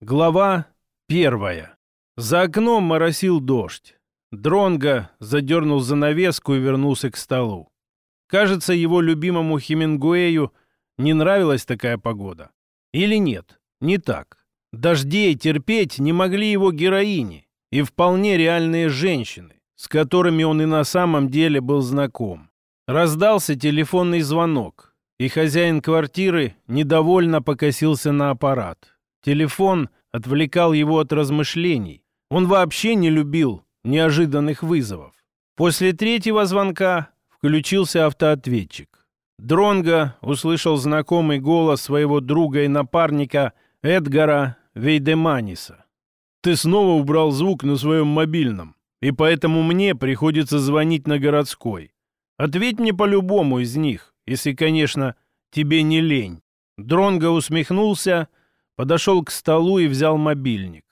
Глава первая. За окном моросил дождь. Дронго задернул занавеску и вернулся к столу. Кажется, его любимому Хемингуэю не нравилась такая погода. Или нет, не так. Дождей терпеть не могли его героини и вполне реальные женщины, с которыми он и на самом деле был знаком. Раздался телефонный звонок, и хозяин квартиры недовольно покосился на аппарат. Телефон отвлекал его от размышлений. Он вообще не любил неожиданных вызовов. После третьего звонка включился автоответчик. Дронго услышал знакомый голос своего друга и напарника Эдгара Вейдеманиса. «Ты снова убрал звук на своем мобильном, и поэтому мне приходится звонить на городской. Ответь мне по любому из них, если, конечно, тебе не лень». Дронго усмехнулся подошел к столу и взял мобильник.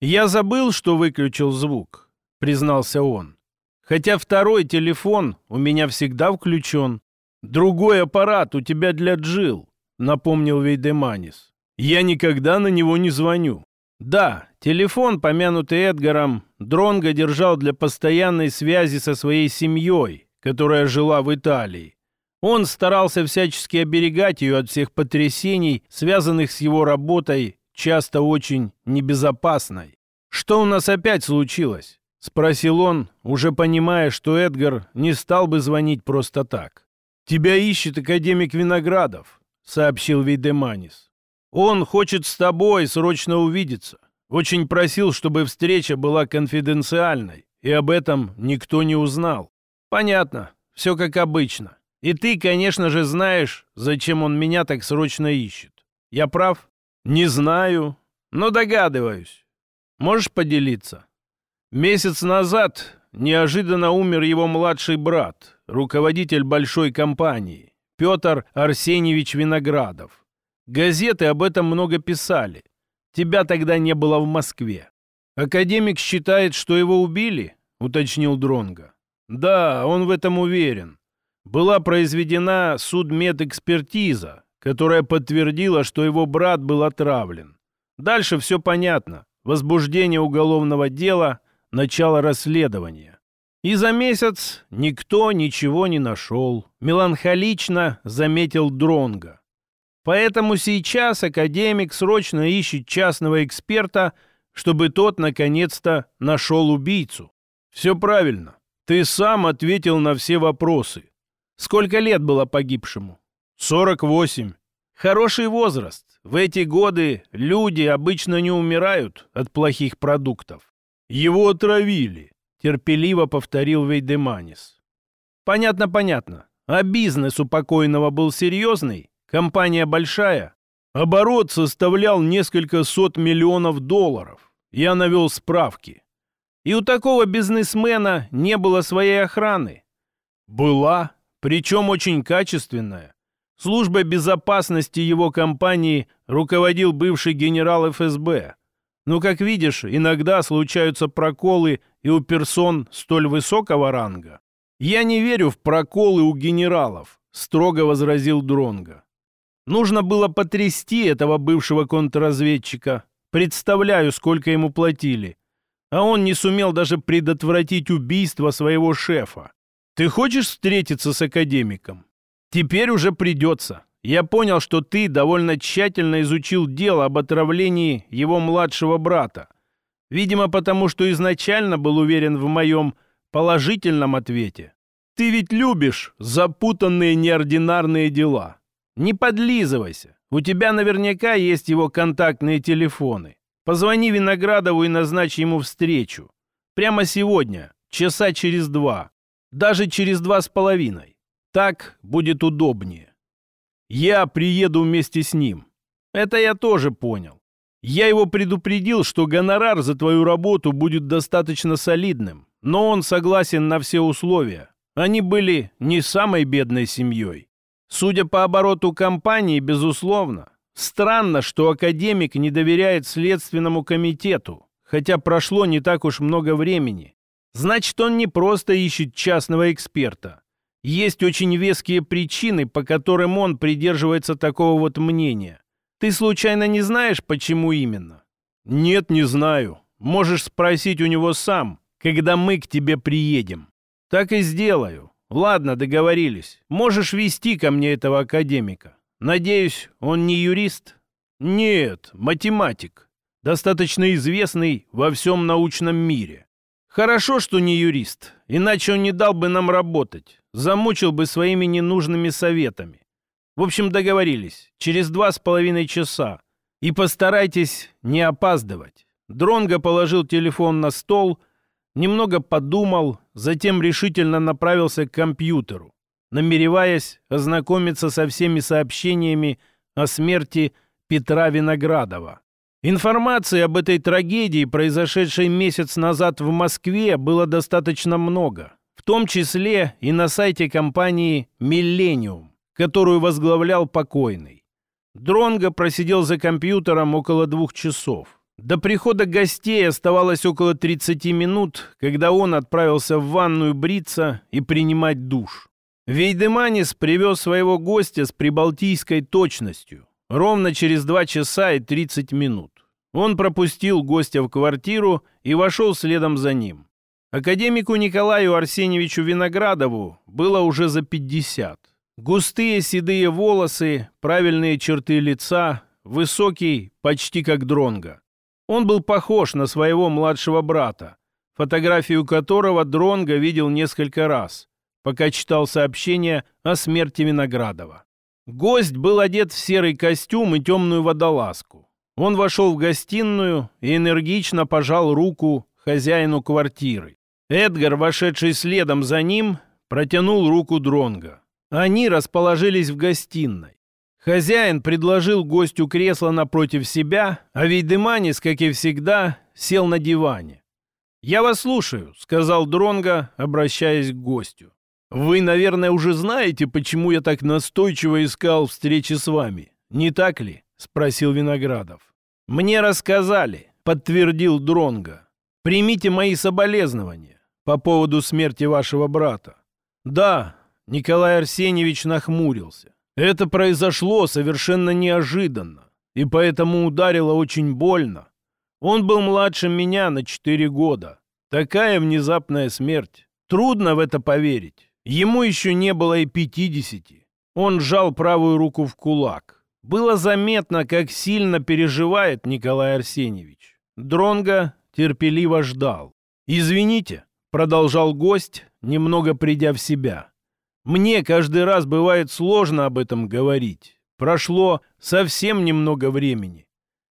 «Я забыл, что выключил звук», — признался он. «Хотя второй телефон у меня всегда включен. Другой аппарат у тебя для Джил», — напомнил Вейдеманис. «Я никогда на него не звоню». Да, телефон, помянутый Эдгаром, Дронго держал для постоянной связи со своей семьей, которая жила в Италии. Он старался всячески оберегать ее от всех потрясений, связанных с его работой, часто очень небезопасной. «Что у нас опять случилось?» — спросил он, уже понимая, что Эдгар не стал бы звонить просто так. «Тебя ищет академик Виноградов», — сообщил Вейдеманис. «Он хочет с тобой срочно увидеться. Очень просил, чтобы встреча была конфиденциальной, и об этом никто не узнал. Понятно, все как обычно. И ты, конечно же, знаешь, зачем он меня так срочно ищет. Я прав? Не знаю, но догадываюсь. Можешь поделиться? Месяц назад неожиданно умер его младший брат, руководитель большой компании, Петр Арсеньевич Виноградов. Газеты об этом много писали. Тебя тогда не было в Москве. Академик считает, что его убили, уточнил Дронга. Да, он в этом уверен была произведена судмедэкспертиза, которая подтвердила, что его брат был отравлен. Дальше все понятно. Возбуждение уголовного дела, начало расследования. И за месяц никто ничего не нашел. Меланхолично заметил Дронга. Поэтому сейчас академик срочно ищет частного эксперта, чтобы тот наконец-то нашел убийцу. Все правильно. Ты сам ответил на все вопросы. Сколько лет было погибшему? 48. Хороший возраст. В эти годы люди обычно не умирают от плохих продуктов. Его отравили, терпеливо повторил Вейдеманис. Понятно, понятно. А бизнес у покойного был серьезный? Компания большая? Оборот составлял несколько сот миллионов долларов. Я навел справки. И у такого бизнесмена не было своей охраны. Была, причем очень качественная. Службой безопасности его компании руководил бывший генерал ФСБ. Но, как видишь, иногда случаются проколы и у персон столь высокого ранга. «Я не верю в проколы у генералов», — строго возразил Дронга. Нужно было потрясти этого бывшего контрразведчика. Представляю, сколько ему платили. А он не сумел даже предотвратить убийство своего шефа. Ты хочешь встретиться с академиком? Теперь уже придется. Я понял, что ты довольно тщательно изучил дело об отравлении его младшего брата. Видимо, потому что изначально был уверен в моем положительном ответе. Ты ведь любишь запутанные неординарные дела. Не подлизывайся. У тебя наверняка есть его контактные телефоны. Позвони Виноградову и назначь ему встречу. Прямо сегодня, часа через два. Даже через два с половиной. Так будет удобнее. Я приеду вместе с ним. Это я тоже понял. Я его предупредил, что гонорар за твою работу будет достаточно солидным, но он согласен на все условия. Они были не самой бедной семьей. Судя по обороту компании, безусловно. Странно, что академик не доверяет Следственному комитету, хотя прошло не так уж много времени. Значит, он не просто ищет частного эксперта. Есть очень веские причины, по которым он придерживается такого вот мнения. Ты случайно не знаешь, почему именно? Нет, не знаю. Можешь спросить у него сам, когда мы к тебе приедем. Так и сделаю. Ладно, договорились. Можешь вести ко мне этого академика. Надеюсь, он не юрист? Нет, математик. Достаточно известный во всем научном мире. Хорошо, что не юрист, иначе он не дал бы нам работать. Замучил бы своими ненужными советами. В общем, договорились. Через два с половиной часа. И постарайтесь не опаздывать. Дронго положил телефон на стол, немного подумал, затем решительно направился к компьютеру, намереваясь ознакомиться со всеми сообщениями о смерти Петра Виноградова. Информации об этой трагедии, произошедшей месяц назад в Москве, было достаточно много, в том числе и на сайте компании «Миллениум», которую возглавлял покойный. Дронго просидел за компьютером около двух часов. До прихода гостей оставалось около 30 минут, когда он отправился в ванную бриться и принимать душ. Вейдеманис привез своего гостя с прибалтийской точностью, ровно через 2 часа и 30 минут. Он пропустил гостя в квартиру и вошел следом за ним. Академику Николаю Арсеньевичу Виноградову было уже за 50. Густые седые волосы, правильные черты лица, высокий, почти как дронга. Он был похож на своего младшего брата, фотографию которого дронга видел несколько раз, пока читал сообщение о смерти Виноградова. Гость был одет в серый костюм и темную водолазку. Он вошел в гостиную и энергично пожал руку хозяину квартиры. Эдгар, вошедший следом за ним, протянул руку Дронга. Они расположились в гостиной. Хозяин предложил гостю кресло напротив себя, а Вейдеманис, как и всегда, сел на диване. «Я вас слушаю», — сказал Дронга, обращаясь к гостю. «Вы, наверное, уже знаете, почему я так настойчиво искал встречи с вами, не так ли?» — спросил Виноградов. «Мне рассказали», — подтвердил Дронга. «Примите мои соболезнования по поводу смерти вашего брата». «Да», — Николай Арсеньевич нахмурился. «Это произошло совершенно неожиданно, и поэтому ударило очень больно. Он был младше меня на четыре года. Такая внезапная смерть. Трудно в это поверить. Ему еще не было и пятидесяти. Он сжал правую руку в кулак. Было заметно, как сильно переживает Николай Арсеньевич. Дронго терпеливо ждал. «Извините», — продолжал гость, немного придя в себя. «Мне каждый раз бывает сложно об этом говорить. Прошло совсем немного времени.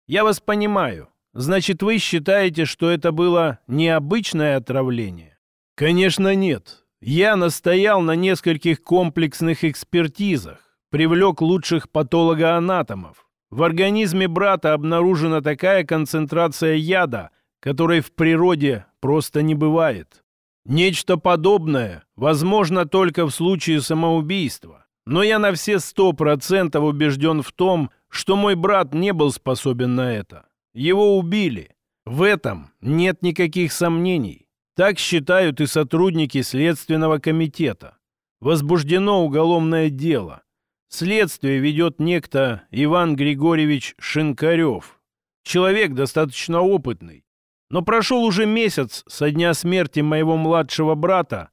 Я вас понимаю. Значит, вы считаете, что это было необычное отравление?» «Конечно нет. Я настоял на нескольких комплексных экспертизах привлек лучших патологоанатомов. В организме брата обнаружена такая концентрация яда, которой в природе просто не бывает. Нечто подобное возможно только в случае самоубийства. Но я на все сто процентов убежден в том, что мой брат не был способен на это. Его убили. В этом нет никаких сомнений. Так считают и сотрудники Следственного комитета. Возбуждено уголовное дело. Следствие ведет некто Иван Григорьевич Шинкарев. Человек достаточно опытный. Но прошел уже месяц со дня смерти моего младшего брата,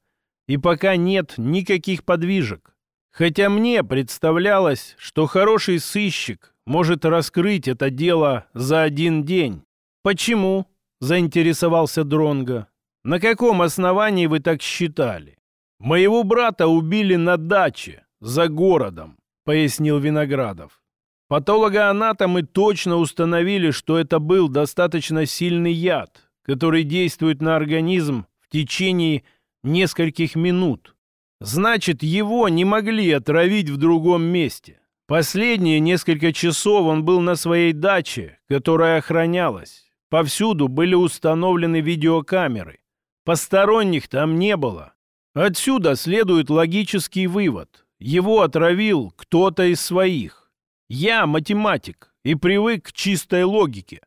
и пока нет никаких подвижек. Хотя мне представлялось, что хороший сыщик может раскрыть это дело за один день. Почему? заинтересовался Дронга. На каком основании вы так считали? Моего брата убили на даче за городом. — пояснил Виноградов. Патологоанатомы точно установили, что это был достаточно сильный яд, который действует на организм в течение нескольких минут. Значит, его не могли отравить в другом месте. Последние несколько часов он был на своей даче, которая охранялась. Повсюду были установлены видеокамеры. Посторонних там не было. Отсюда следует логический вывод. Его отравил кто-то из своих. Я математик и привык к чистой логике.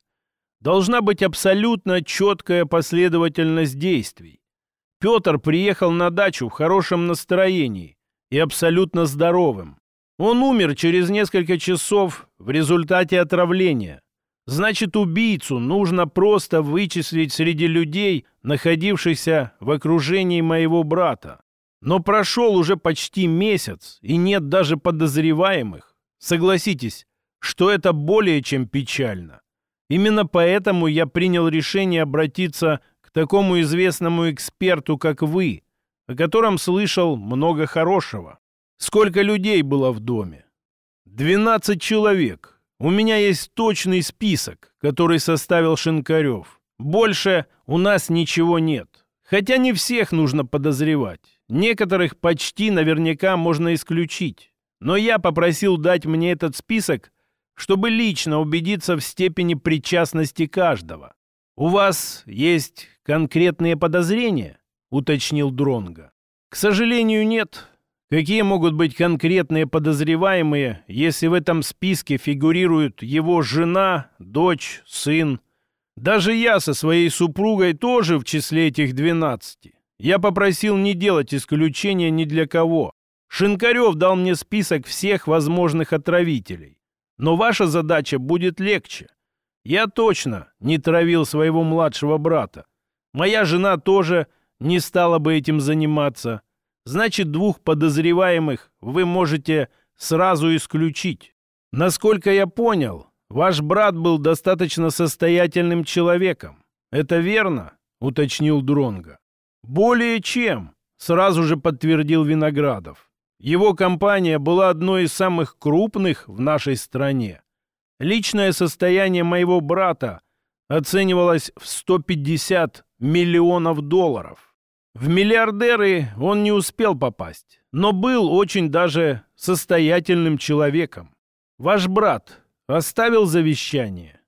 Должна быть абсолютно четкая последовательность действий. Петр приехал на дачу в хорошем настроении и абсолютно здоровым. Он умер через несколько часов в результате отравления. Значит, убийцу нужно просто вычислить среди людей, находившихся в окружении моего брата. Но прошел уже почти месяц, и нет даже подозреваемых. Согласитесь, что это более чем печально. Именно поэтому я принял решение обратиться к такому известному эксперту, как вы, о котором слышал много хорошего. Сколько людей было в доме? 12 человек. У меня есть точный список, который составил Шинкарев. Больше у нас ничего нет. Хотя не всех нужно подозревать. Некоторых почти наверняка можно исключить. Но я попросил дать мне этот список, чтобы лично убедиться в степени причастности каждого. «У вас есть конкретные подозрения?» — уточнил Дронга. «К сожалению, нет. Какие могут быть конкретные подозреваемые, если в этом списке фигурируют его жена, дочь, сын? Даже я со своей супругой тоже в числе этих двенадцати. Я попросил не делать исключения ни для кого. Шинкарев дал мне список всех возможных отравителей. Но ваша задача будет легче. Я точно не травил своего младшего брата. Моя жена тоже не стала бы этим заниматься. Значит, двух подозреваемых вы можете сразу исключить. Насколько я понял, ваш брат был достаточно состоятельным человеком. Это верно? уточнил Дронга. Более чем, сразу же подтвердил Виноградов. Его компания была одной из самых крупных в нашей стране. Личное состояние моего брата оценивалось в 150 миллионов долларов. В миллиардеры он не успел попасть, но был очень даже состоятельным человеком. Ваш брат оставил завещание?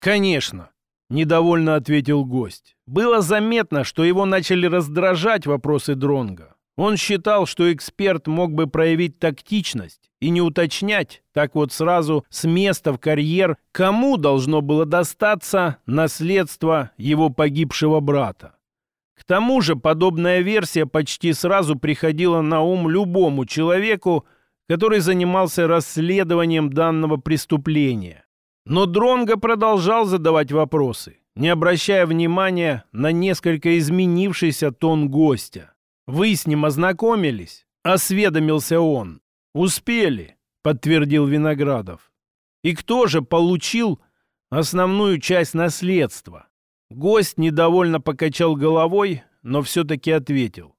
Конечно, недовольно ответил гость. Было заметно, что его начали раздражать вопросы Дронга. Он считал, что эксперт мог бы проявить тактичность и не уточнять так вот сразу с места в карьер, кому должно было достаться наследство его погибшего брата. К тому же подобная версия почти сразу приходила на ум любому человеку, который занимался расследованием данного преступления. Но Дронго продолжал задавать вопросы, не обращая внимания на несколько изменившийся тон гостя. «Вы с ним ознакомились?» — осведомился он. «Успели», — подтвердил Виноградов. «И кто же получил основную часть наследства?» Гость недовольно покачал головой, но все-таки ответил.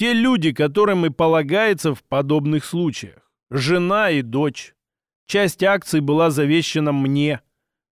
Те люди, которым и полагается в подобных случаях. Жена и дочь. Часть акций была завещана мне.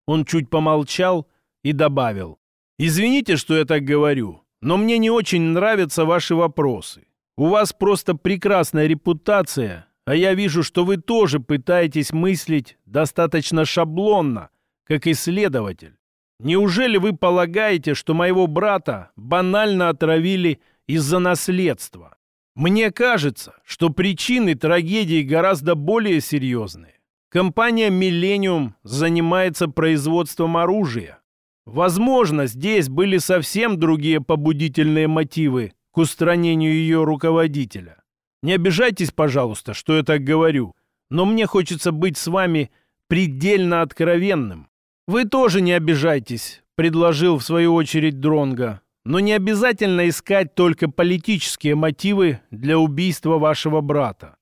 Он чуть помолчал и добавил. «Извините, что я так говорю, но мне не очень нравятся ваши вопросы. У вас просто прекрасная репутация, а я вижу, что вы тоже пытаетесь мыслить достаточно шаблонно, как исследователь. Неужели вы полагаете, что моего брата банально отравили из-за наследства? Мне кажется, что причины трагедии гораздо более серьезные. Компания «Миллениум» занимается производством оружия. Возможно, здесь были совсем другие побудительные мотивы к устранению ее руководителя. Не обижайтесь, пожалуйста, что я так говорю, но мне хочется быть с вами предельно откровенным. «Вы тоже не обижайтесь», — предложил в свою очередь Дронга. «Но не обязательно искать только политические мотивы для убийства вашего брата.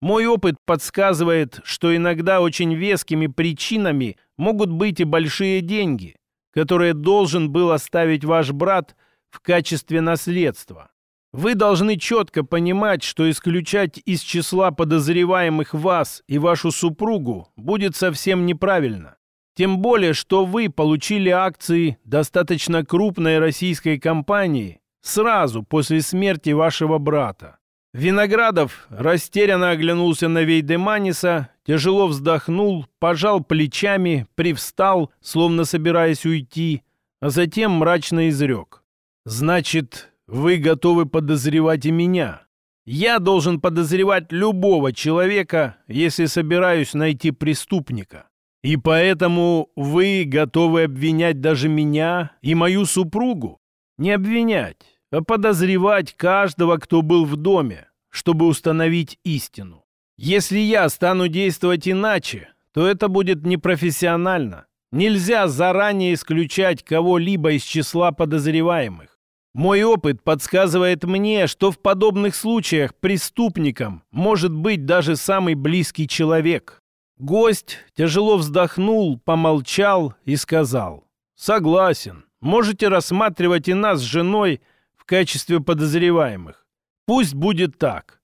Мой опыт подсказывает, что иногда очень вескими причинами могут быть и большие деньги, которые должен был оставить ваш брат в качестве наследства. Вы должны четко понимать, что исключать из числа подозреваемых вас и вашу супругу будет совсем неправильно. Тем более, что вы получили акции достаточно крупной российской компании сразу после смерти вашего брата. Виноградов растерянно оглянулся на Вейдеманиса, тяжело вздохнул, пожал плечами, привстал, словно собираясь уйти, а затем мрачно изрек. «Значит, вы готовы подозревать и меня? Я должен подозревать любого человека, если собираюсь найти преступника. И поэтому вы готовы обвинять даже меня и мою супругу? Не обвинять, а подозревать каждого, кто был в доме, чтобы установить истину. Если я стану действовать иначе, то это будет непрофессионально, нельзя заранее исключать кого-либо из числа подозреваемых. Мой опыт подсказывает мне, что в подобных случаях преступником может быть даже самый близкий человек. Гость тяжело вздохнул, помолчал и сказал. «Согласен. Можете рассматривать и нас с женой в качестве подозреваемых. Пусть будет так.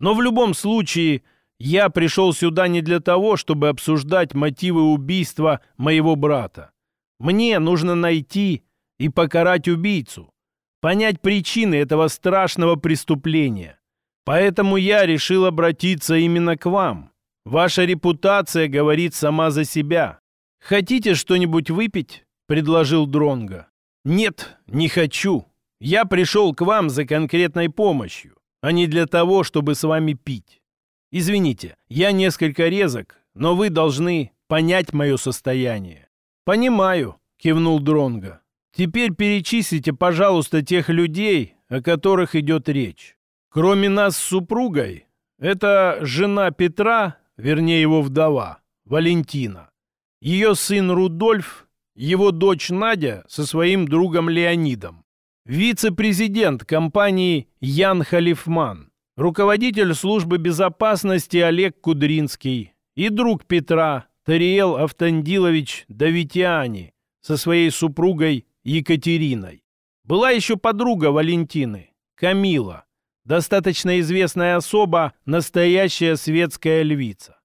Но в любом случае я пришел сюда не для того, чтобы обсуждать мотивы убийства моего брата. Мне нужно найти и покарать убийцу, понять причины этого страшного преступления. Поэтому я решил обратиться именно к вам. Ваша репутация говорит сама за себя. Хотите что-нибудь выпить? предложил Дронга. Нет, не хочу. Я пришел к вам за конкретной помощью, а не для того, чтобы с вами пить. Извините, я несколько резок, но вы должны понять мое состояние. Понимаю, кивнул Дронга. Теперь перечислите, пожалуйста, тех людей, о которых идет речь. Кроме нас с супругой, это жена Петра, вернее его вдова, Валентина. Ее сын Рудольф, его дочь Надя со своим другом Леонидом. Вице-президент компании Ян Халифман руководитель службы безопасности Олег Кудринский и друг Петра Тариел Автандилович Давитиани со своей супругой Екатериной. Была еще подруга Валентины, Камила, достаточно известная особа, настоящая светская львица.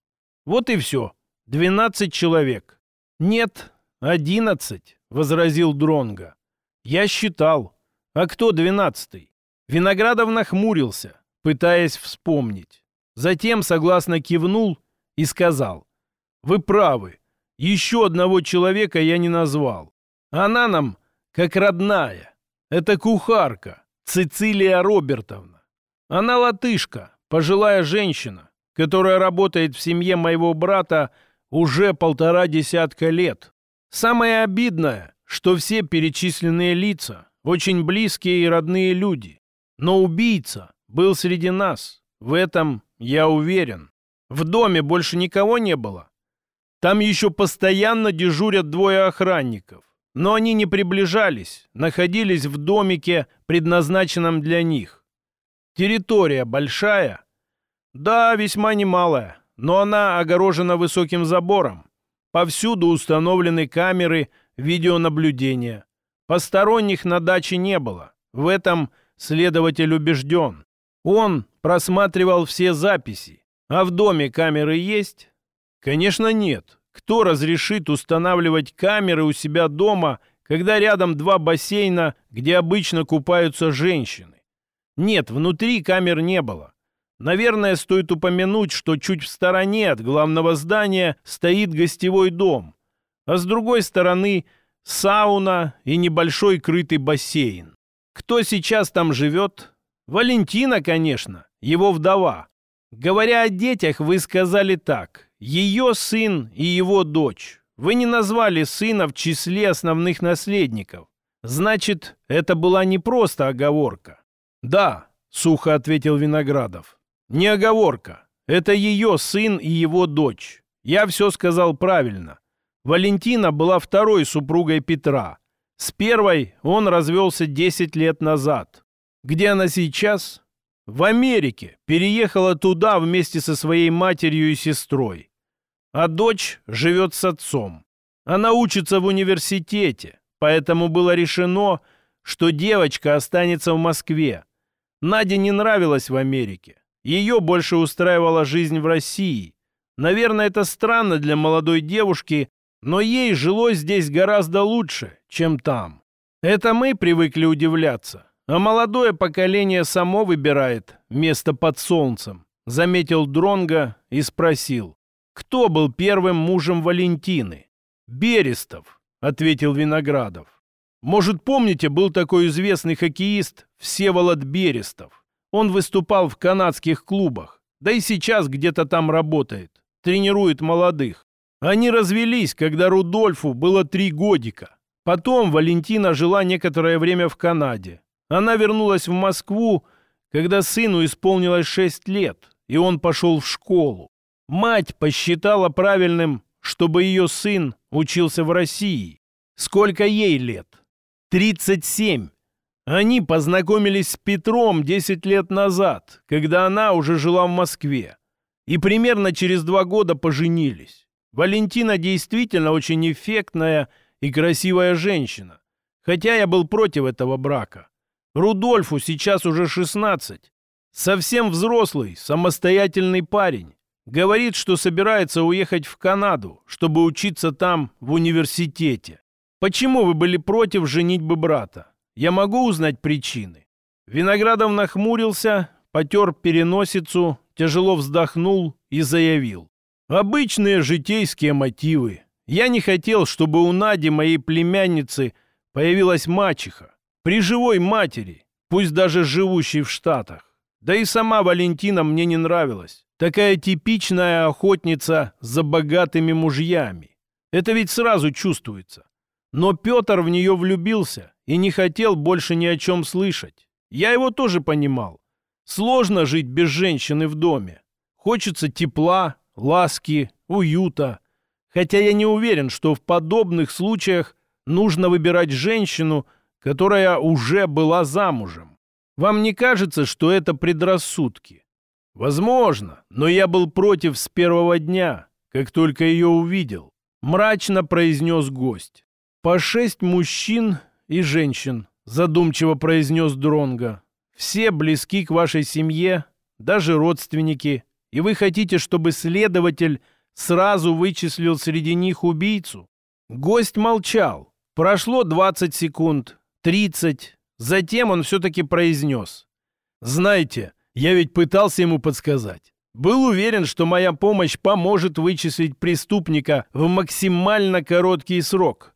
Вот и все. Двенадцать человек. Нет, одиннадцать, возразил Дронга. Я считал. А кто двенадцатый? Виноградов нахмурился, пытаясь вспомнить. Затем согласно кивнул и сказал, «Вы правы, еще одного человека я не назвал. Она нам как родная. Это кухарка, Цицилия Робертовна. Она латышка, пожилая женщина, которая работает в семье моего брата уже полтора десятка лет. Самое обидное, что все перечисленные лица очень близкие и родные люди. Но убийца был среди нас. В этом я уверен. В доме больше никого не было. Там еще постоянно дежурят двое охранников. Но они не приближались, находились в домике, предназначенном для них. Территория большая? Да, весьма немалая, но она огорожена высоким забором. Повсюду установлены камеры видеонаблюдения. Посторонних на даче не было. В этом следователь убежден. Он просматривал все записи. А в доме камеры есть? Конечно, нет. Кто разрешит устанавливать камеры у себя дома, когда рядом два бассейна, где обычно купаются женщины? Нет, внутри камер не было. Наверное, стоит упомянуть, что чуть в стороне от главного здания стоит гостевой дом, а с другой стороны сауна и небольшой крытый бассейн. Кто сейчас там живет, Валентина, конечно, его вдова. Говоря о детях, вы сказали так. Ее сын и его дочь. Вы не назвали сына в числе основных наследников. Значит, это была не просто оговорка. Да, сухо ответил Виноградов. Не оговорка. Это ее сын и его дочь. Я все сказал правильно. Валентина была второй супругой Петра. С первой он развелся 10 лет назад. Где она сейчас? В Америке. Переехала туда вместе со своей матерью и сестрой. А дочь живет с отцом. Она учится в университете, поэтому было решено, что девочка останется в Москве. Наде не нравилось в Америке. Ее больше устраивала жизнь в России. Наверное, это странно для молодой девушки, но ей жилось здесь гораздо лучше, чем там. Это мы привыкли удивляться. А молодое поколение само выбирает место под солнцем, заметил Дронга и спросил, кто был первым мужем Валентины? Берестов, ответил Виноградов. Может, помните, был такой известный хоккеист Всеволод Берестов. Он выступал в канадских клубах, да и сейчас где-то там работает, тренирует молодых. Они развелись, когда Рудольфу было три годика. Потом Валентина жила некоторое время в Канаде, она вернулась в Москву, когда сыну исполнилось шесть лет, и он пошел в школу. Мать посчитала правильным, чтобы ее сын учился в России. Сколько ей лет? 37. Они познакомились с Петром 10 лет назад, когда она уже жила в Москве. И примерно через два года поженились. Валентина действительно очень эффектная и красивая женщина. Хотя я был против этого брака. Рудольфу сейчас уже 16. Совсем взрослый, самостоятельный парень. Говорит, что собирается уехать в Канаду, чтобы учиться там в университете. Почему вы были против женитьбы брата? Я могу узнать причины?» Виноградов нахмурился, потер переносицу, тяжело вздохнул и заявил. «Обычные житейские мотивы. Я не хотел, чтобы у Нади, моей племянницы, появилась мачеха. При живой матери, пусть даже живущей в Штатах. Да и сама Валентина мне не нравилась. Такая типичная охотница за богатыми мужьями. Это ведь сразу чувствуется. Но Петр в нее влюбился и не хотел больше ни о чем слышать. Я его тоже понимал. Сложно жить без женщины в доме. Хочется тепла, ласки, уюта. Хотя я не уверен, что в подобных случаях нужно выбирать женщину, которая уже была замужем. Вам не кажется, что это предрассудки? Возможно, но я был против с первого дня, как только ее увидел. Мрачно произнес гость. По шесть мужчин и женщин, задумчиво произнес Дронга. Все близки к вашей семье, даже родственники. И вы хотите, чтобы следователь сразу вычислил среди них убийцу? Гость молчал. Прошло 20 секунд, 30. Затем он все-таки произнес. «Знаете, я ведь пытался ему подсказать. Был уверен, что моя помощь поможет вычислить преступника в максимально короткий срок.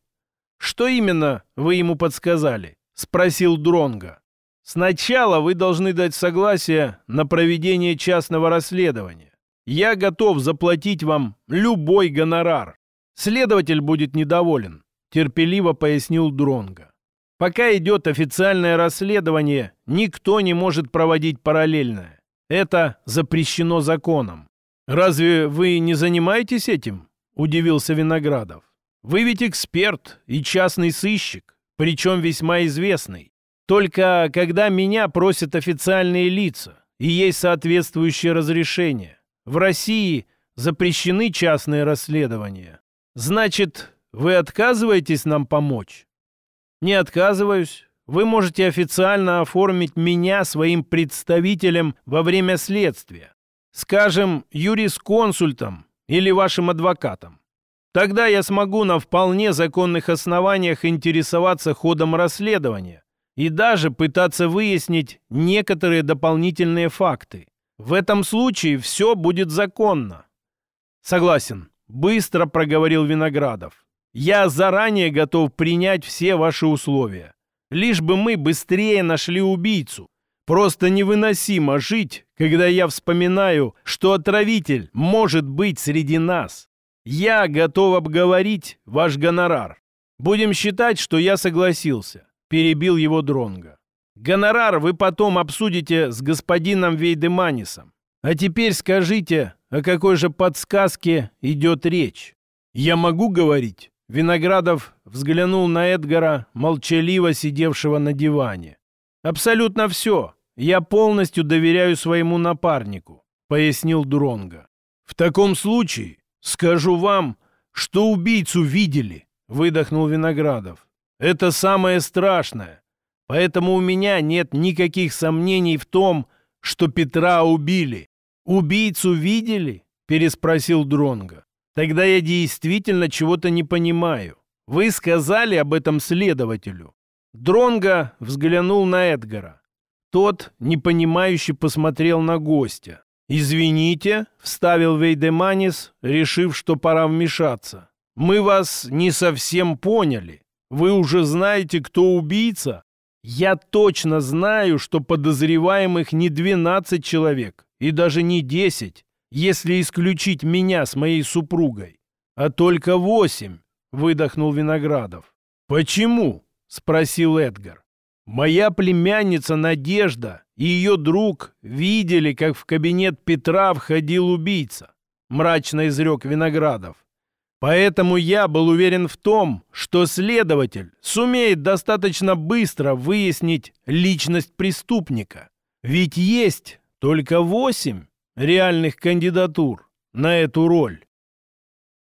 Что именно вы ему подсказали? спросил Дронга. Сначала вы должны дать согласие на проведение частного расследования. Я готов заплатить вам любой гонорар. Следователь будет недоволен, терпеливо пояснил Дронга. Пока идет официальное расследование, никто не может проводить параллельное. Это запрещено законом. «Разве вы не занимаетесь этим?» – удивился Виноградов. «Вы ведь эксперт и частный сыщик, причем весьма известный. Только когда меня просят официальные лица и есть соответствующее разрешение, в России запрещены частные расследования. Значит, вы отказываетесь нам помочь?» Не отказываюсь. Вы можете официально оформить меня своим представителем во время следствия. Скажем, юрисконсультом или вашим адвокатом. Тогда я смогу на вполне законных основаниях интересоваться ходом расследования и даже пытаться выяснить некоторые дополнительные факты. В этом случае все будет законно. Согласен, быстро проговорил Виноградов. Я заранее готов принять все ваши условия. Лишь бы мы быстрее нашли убийцу. Просто невыносимо жить, когда я вспоминаю, что отравитель может быть среди нас. Я готов обговорить ваш гонорар. Будем считать, что я согласился, перебил его Дронга. Гонорар вы потом обсудите с господином Вейдеманисом. А теперь скажите, о какой же подсказке идет речь? Я могу говорить? Виноградов взглянул на Эдгара, молчаливо сидевшего на диване. «Абсолютно все. Я полностью доверяю своему напарнику», — пояснил Дронга. «В таком случае скажу вам, что убийцу видели», — выдохнул Виноградов. «Это самое страшное. Поэтому у меня нет никаких сомнений в том, что Петра убили». «Убийцу видели?» — переспросил Дронга. Тогда я действительно чего-то не понимаю. Вы сказали об этом следователю. Дронго взглянул на Эдгара. Тот, непонимающе, посмотрел на гостя. «Извините», — вставил Вейдеманис, решив, что пора вмешаться. «Мы вас не совсем поняли. Вы уже знаете, кто убийца?» «Я точно знаю, что подозреваемых не 12 человек и даже не 10 если исключить меня с моей супругой, а только восемь, выдохнул Виноградов. Почему? спросил Эдгар. Моя племянница Надежда и ее друг видели, как в кабинет Петра входил убийца, мрачно изрек Виноградов. Поэтому я был уверен в том, что следователь сумеет достаточно быстро выяснить личность преступника. Ведь есть только восемь реальных кандидатур на эту роль.